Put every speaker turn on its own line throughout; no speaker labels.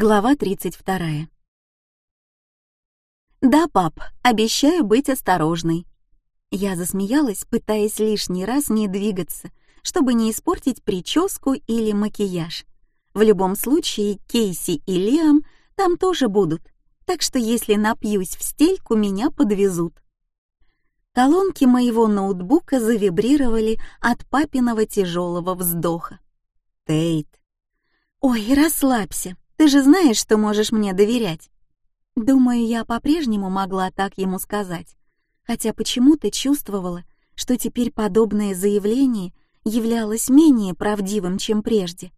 Глава 32. «Да, пап, обещаю быть осторожной». Я засмеялась, пытаясь лишний раз не двигаться, чтобы не испортить прическу или макияж. В любом случае, Кейси и Лиам там тоже будут, так что если напьюсь в стельку, меня подвезут. Колонки моего ноутбука завибрировали от папиного тяжелого вздоха. «Тейт!» «Ой, расслабься, ты же знаешь, что можешь мне доверять». Думаю, я по-прежнему могла так ему сказать, хотя почему-то чувствовала, что теперь подобное заявление являлось менее правдивым, чем прежде.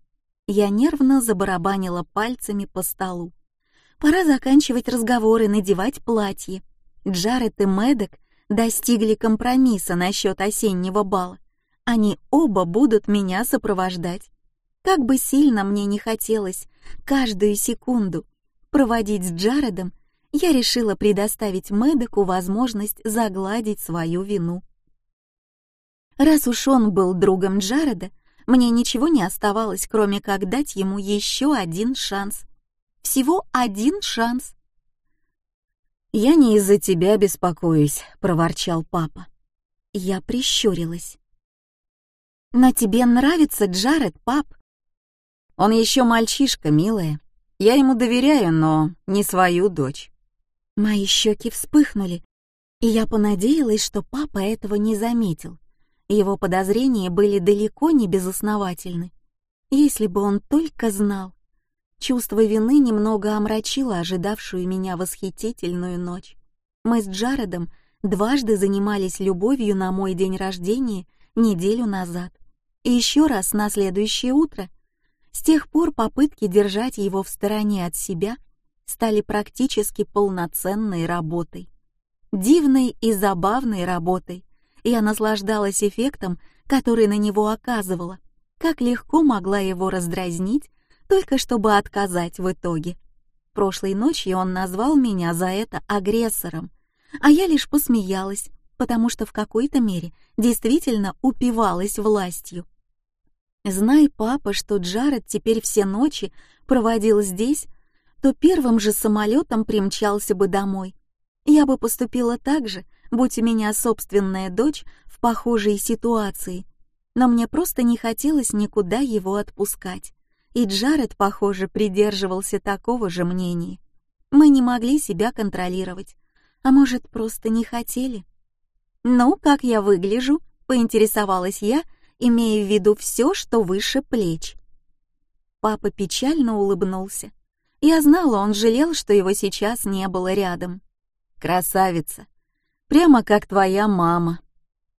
Я нервно забарабанила пальцами по столу. Пора заканчивать разговоры, надевать платье. Джаред и Мэддок достигли компромисса насчет осеннего бала. Они оба будут меня сопровождать. Как бы сильно мне не хотелось каждую секунду проводить с Джаредом, я решила предоставить Мэддоку возможность загладить свою вину. Раз уж он был другом Джареда, мне ничего не оставалось, кроме как дать ему еще один шанс. Всего один шанс.
«Я не из-за тебя беспокоюсь», — проворчал папа.
Я прищурилась. «Но тебе нравится Джаред, пап?»
«Он еще мальчишка, милая. Я ему доверяю, но не свою дочь».
Мои щеки вспыхнули, и я понадеялась, что папа этого не заметил. Его подозрения были далеко не безосновательны. Если бы он только знал. Чувство вины немного омрачило ожидавшую меня восхитительную ночь. Мы с Джаредом дважды занимались любовью на мой день рождения неделю назад. И еще раз на следующее утро. С тех пор попытки держать его в стороне от себя стали практически полноценной работой. Дивной и забавной работой. Я наслаждалась эффектом, который на него оказывала. Как легко могла его раздразнить, только чтобы отказать в итоге. Прошлой ночью он назвал меня за это агрессором, а я лишь посмеялась, потому что в какой-то мере действительно упивалась властью. Знай, папа, что Джаред теперь все ночи проводил здесь, то первым же самолетом примчался бы домой. Я бы поступила так же, будь у меня собственная дочь в похожей ситуации, но мне просто не хотелось никуда его отпускать и Джаред, похоже, придерживался такого же мнения. Мы не могли себя контролировать, а может, просто не хотели. «Ну, как я выгляжу?» — поинтересовалась я, имея в виду все, что выше плеч. Папа печально улыбнулся. Я знала, он жалел, что его сейчас не было рядом.
«Красавица! Прямо как твоя мама!»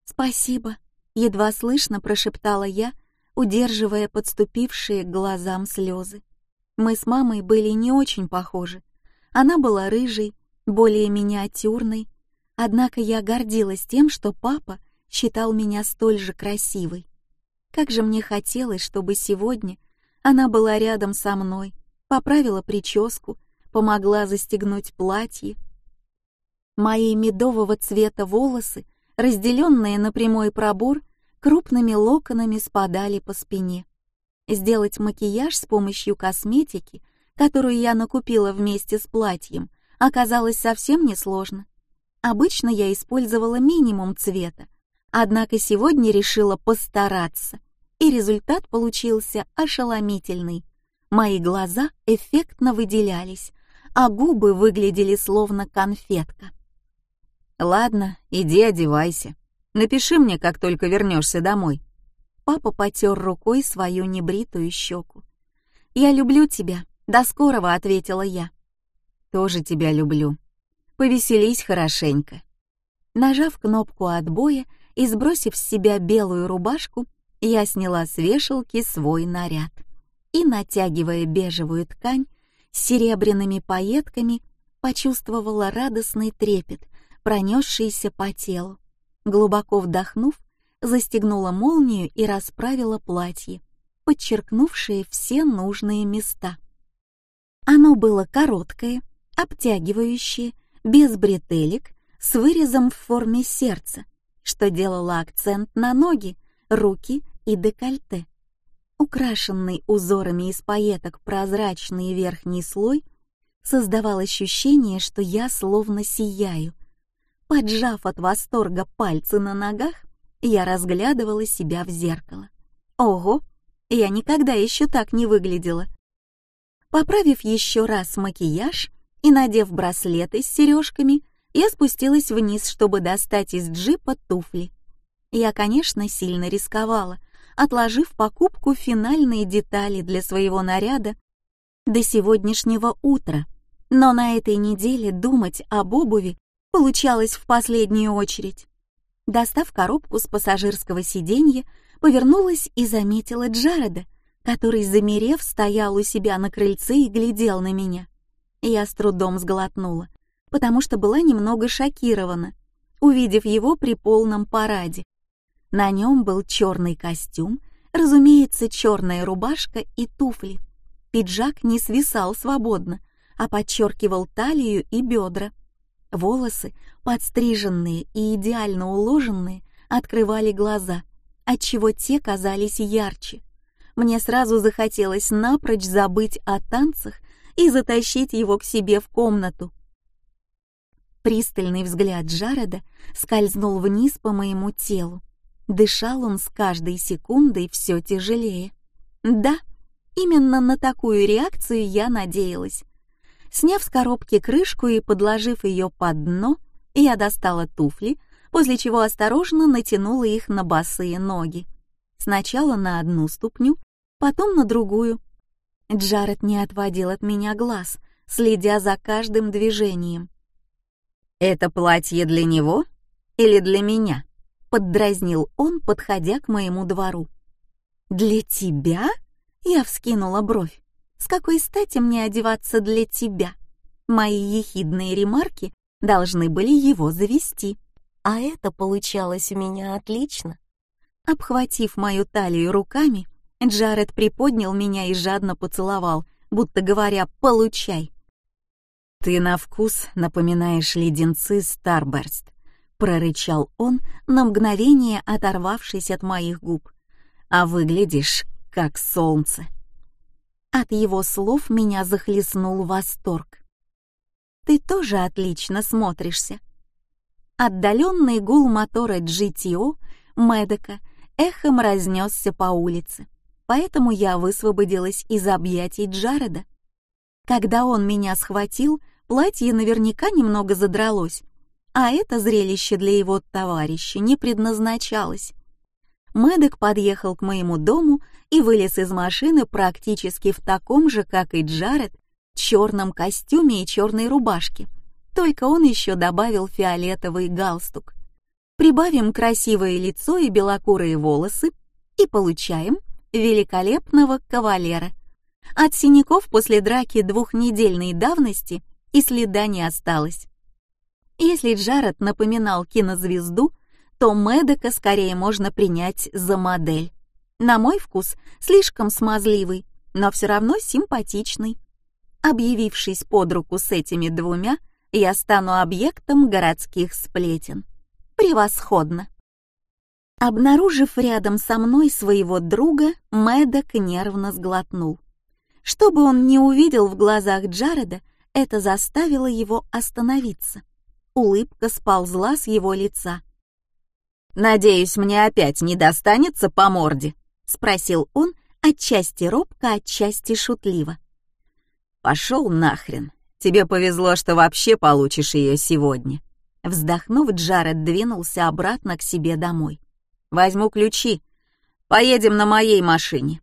«Спасибо!» — едва слышно прошептала я, удерживая подступившие к глазам слезы. Мы с мамой были не очень похожи. Она была рыжей, более миниатюрной, однако я гордилась тем, что папа считал меня столь же красивой. Как же мне хотелось, чтобы сегодня она была рядом со мной, поправила прическу, помогла застегнуть платье. Мои медового цвета волосы, разделенные на прямой пробор, крупными локонами спадали по спине. Сделать макияж с помощью косметики, которую я накупила вместе с платьем, оказалось совсем несложно. Обычно я использовала минимум цвета, однако сегодня решила постараться, и результат получился ошеломительный. Мои глаза эффектно выделялись, а губы выглядели словно конфетка.
«Ладно, иди одевайся», Напиши мне, как только вернешься домой».
Папа потер рукой свою небритую щеку. «Я люблю тебя. До скорого», — ответила я.
«Тоже тебя люблю. Повеселись хорошенько».
Нажав кнопку отбоя и сбросив с себя белую рубашку, я сняла с вешалки свой наряд и, натягивая бежевую ткань с серебряными пайетками, почувствовала радостный трепет, пронесшийся по телу. Глубоко вдохнув, застегнула молнию и расправила платье, подчеркнувшее все нужные места. Оно было короткое, обтягивающее, без бретелек, с вырезом в форме сердца, что делало акцент на ноги, руки и декольте. Украшенный узорами из пайеток прозрачный верхний слой создавал ощущение, что я словно сияю. Поджав от восторга пальцы на ногах, я разглядывала себя в зеркало. Ого, я никогда еще так не выглядела. Поправив еще раз макияж и надев браслеты с сережками, я спустилась вниз, чтобы достать из джипа туфли. Я, конечно, сильно рисковала, отложив покупку финальные детали для своего наряда до сегодняшнего утра. Но на этой неделе думать об обуви получалось в последнюю очередь. Достав коробку с пассажирского сиденья, повернулась и заметила Джареда, который, замерев, стоял у себя на крыльце и глядел на меня. Я с трудом сглотнула, потому что была немного шокирована, увидев его при полном параде. На нем был черный костюм, разумеется, черная рубашка и туфли. Пиджак не свисал свободно, а подчеркивал талию и бедра. Волосы, подстриженные и идеально уложенные, открывали глаза, отчего те казались ярче. Мне сразу захотелось напрочь забыть о танцах и затащить его к себе в комнату. Пристальный взгляд Джареда скользнул вниз по моему телу. Дышал он с каждой секундой все тяжелее. Да, именно на такую реакцию я надеялась. Сняв с коробки крышку и подложив ее под дно, я достала туфли, после чего осторожно натянула их на босые ноги. Сначала на одну ступню, потом на другую. Джаред не отводил от меня глаз, следя за каждым движением. «Это платье для него или для меня?» — поддразнил он, подходя к моему двору. «Для тебя?» — я вскинула бровь. С какой стати мне одеваться для тебя? Мои ехидные ремарки должны были его завести. А это получалось у меня отлично. Обхватив мою талию руками, Джаред приподнял меня и жадно поцеловал, будто говоря «получай».
«Ты на вкус напоминаешь леденцы Старберст», — прорычал он, на мгновение оторвавшись от моих губ. «А выглядишь как солнце».
От его слов меня захлестнул восторг. «Ты тоже отлично смотришься». Отдаленный гул мотора GTO Медока эхом разнесся по улице, поэтому я высвободилась из объятий Джареда. Когда он меня схватил, платье наверняка немного задралось, а это зрелище для его товарища не предназначалось. Мэддок подъехал к моему дому и вылез из машины практически в таком же, как и Джаред, черном костюме и черной рубашке. Только он еще добавил фиолетовый галстук. Прибавим красивое лицо и белокурые волосы и получаем великолепного кавалера. От синяков после драки двухнедельной давности и следа не осталось. Если Джаред напоминал кинозвезду, то Медока скорее можно принять за модель. На мой вкус слишком смазливый, но все равно симпатичный. Объявившись под руку с этими двумя, я стану объектом городских сплетен. Превосходно. Обнаружив рядом со мной своего друга, Мэддок нервно сглотнул. Что бы он ни увидел в глазах Джареда, это заставило его остановиться. Улыбка сползла с его лица.
«Надеюсь, мне опять не достанется по морде?»
— спросил он, отчасти робко, отчасти шутливо.
«Пошел нахрен. Тебе повезло, что вообще получишь ее сегодня».
Вздохнув, Джаред двинулся обратно к себе домой.
«Возьму ключи. Поедем на моей машине».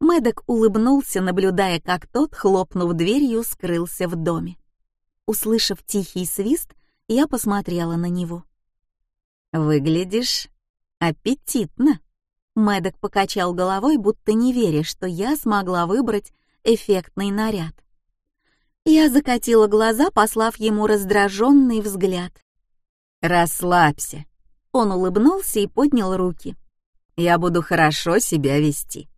Мэддок улыбнулся, наблюдая, как тот, хлопнув дверью, скрылся в доме. Услышав тихий свист, я посмотрела на него.
«Выглядишь аппетитно».
Мэддок покачал головой, будто не веря, что я смогла выбрать эффектный наряд. Я закатила глаза, послав ему раздраженный взгляд.
«Расслабься».
Он улыбнулся и поднял руки.
«Я буду хорошо себя вести.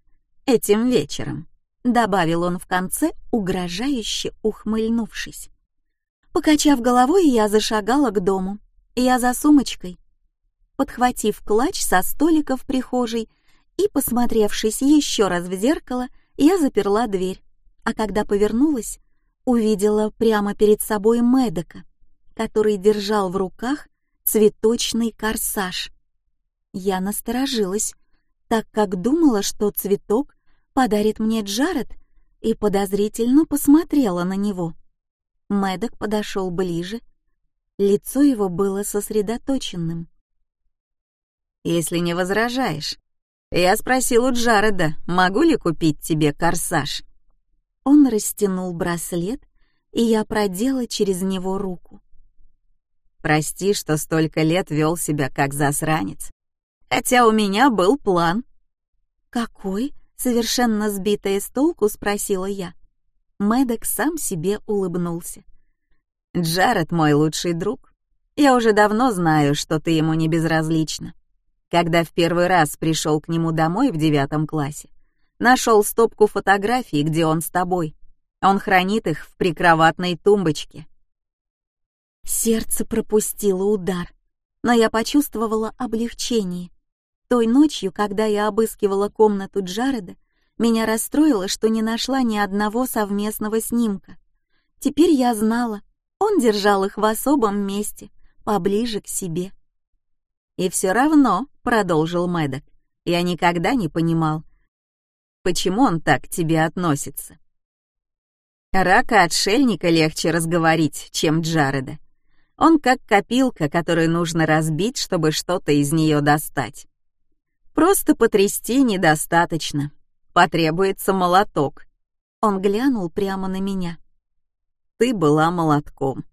Этим вечером», —
добавил он в конце, угрожающе ухмыльнувшись. Покачав головой, я зашагала к дому. Я за сумочкой. Подхватив клатч со столика в прихожей И, посмотревшись еще раз в зеркало, я заперла дверь, а когда повернулась, увидела прямо перед собой Медока, который держал в руках цветочный корсаж. Я насторожилась, так как думала, что цветок подарит мне Джаред, и подозрительно посмотрела на него. Медок подошел ближе, лицо его было сосредоточенным.
«Если не возражаешь, я спросил у Джареда, могу ли купить тебе корсаж?»
Он растянул браслет, и я продела через него руку.
«Прости, что столько лет вел себя как засранец. Хотя у меня был план».
«Какой?» — совершенно сбитая с толку спросила я. Мэддок сам себе улыбнулся.
«Джаред мой лучший друг. Я уже давно знаю, что ты ему не безразлична. Когда в первый раз пришел к нему домой в девятом классе, Нашел стопку фотографий, где он с тобой. Он хранит их в прикроватной тумбочке.
Сердце пропустило удар, но я почувствовала облегчение. Той ночью, когда я обыскивала комнату Джареда, меня расстроило, что не нашла ни одного совместного снимка. Теперь я знала, он держал их в особом месте, поближе к себе.
«И все равно», — продолжил Мэддок, — «я никогда не понимал, почему он так к тебе относится. Рака-отшельника легче разговорить, чем Джареда. Он как копилка, которую нужно разбить, чтобы что-то из нее достать. Просто потрясти недостаточно. Потребуется молоток.
Он глянул прямо на меня.
Ты была молотком.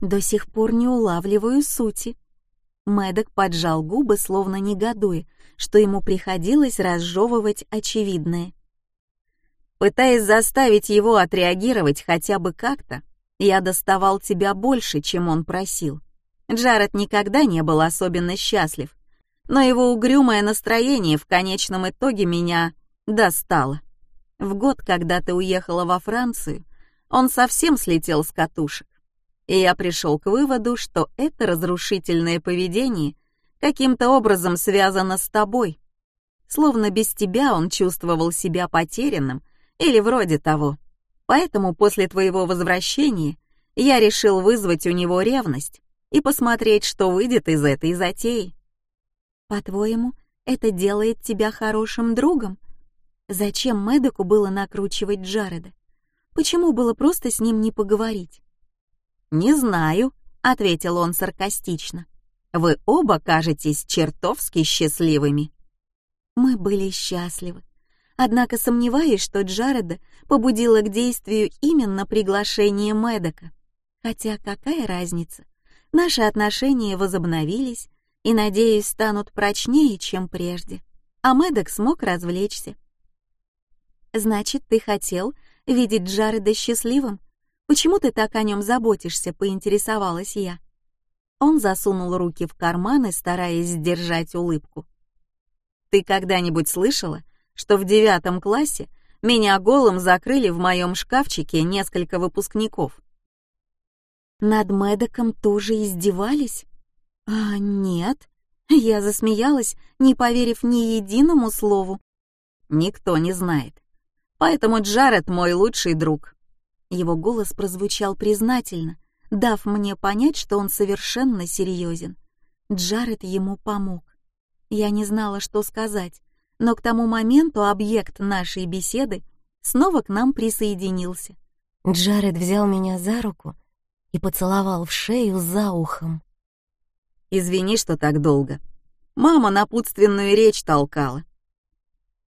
До сих пор не улавливаю сути. Мэддок поджал губы, словно негодуя, что ему приходилось разжевывать очевидное.
Пытаясь заставить его отреагировать хотя бы как-то, я доставал тебя больше, чем он просил. Джаред никогда не был особенно счастлив, но его угрюмое настроение в конечном итоге меня достало. В год, когда ты уехала во Францию, он совсем слетел с катушек. И я пришел к выводу, что это разрушительное поведение каким-то образом связано с тобой. Словно без тебя он чувствовал себя потерянным или вроде того. Поэтому после твоего возвращения я решил вызвать у него ревность и посмотреть, что выйдет из этой затеи.
По-твоему, это делает тебя хорошим другом? Зачем Мэдоку было накручивать Джареда? Почему было просто с ним не поговорить?
«Не знаю», — ответил он саркастично. Вы оба кажетесь чертовски счастливыми».
Мы были счастливы. Однако сомневаюсь, что Джареда побудила к действию именно приглашение Медока. Хотя какая разница? Наши отношения возобновились и, надеюсь, станут прочнее, чем прежде. А Медок смог развлечься. «Значит, ты хотел видеть Джареда счастливым? Почему ты так о нем заботишься?» — поинтересовалась я. Он засунул руки в карманы, стараясь сдержать улыбку. «Ты когда-нибудь слышала, что в девятом классе меня голым закрыли в моем шкафчике несколько выпускников?» Над Мэдоком тоже издевались? А, нет. Я засмеялась, не поверив ни единому слову.
Никто не знает. Поэтому Джаред мой лучший друг.
Его голос прозвучал признательно, дав мне понять, что он совершенно серьезен. Джаред ему помог. Я не знала, что сказать, но к тому моменту объект нашей беседы снова к нам присоединился. Джаред взял меня за руку и поцеловал в шею за ухом.
«Извини, что так долго. Мама напутственную речь толкала».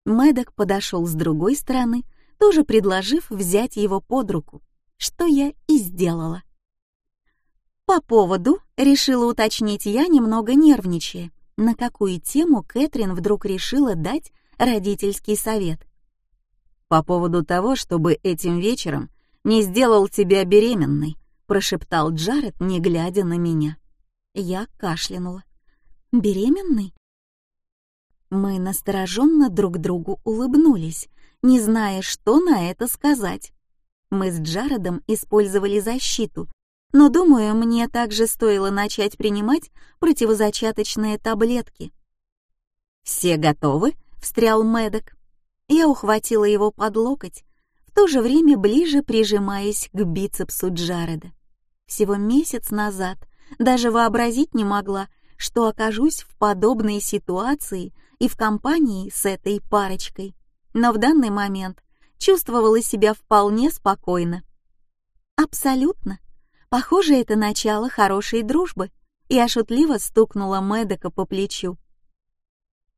Мэддок подошел с другой стороны, тоже предложив взять его под руку, что я и сделала. По поводу, решила уточнить я, немного нервничая, на какую тему Кэтрин вдруг решила дать родительский совет.
«По поводу того, чтобы этим вечером не сделал тебя беременной», прошептал Джаред, не глядя на меня.
Я кашлянула. «Беременный?» Мы настороженно друг другу улыбнулись, не зная, что на это сказать. Мы с Джаредом использовали защиту, но, думаю, мне также стоило начать принимать противозачаточные таблетки. «Все готовы?» — встрял Мэддок. Я ухватила его под локоть, в то же время ближе прижимаясь к бицепсу Джареда. Всего месяц назад даже вообразить не могла, что окажусь в подобной ситуации и в компании с этой парочкой. Но в данный момент чувствовала себя вполне спокойно. Абсолютно. Похоже, это начало хорошей дружбы. Я шутливо стукнула Мэддока по плечу.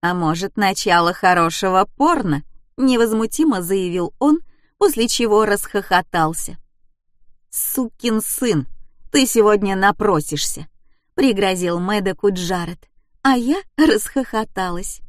А может, начало хорошего порно? невозмутимо заявил он, после чего расхохотался. Сукин сын, ты сегодня напросишься, пригрозил Мэддоку Джаред, а я расхохоталась.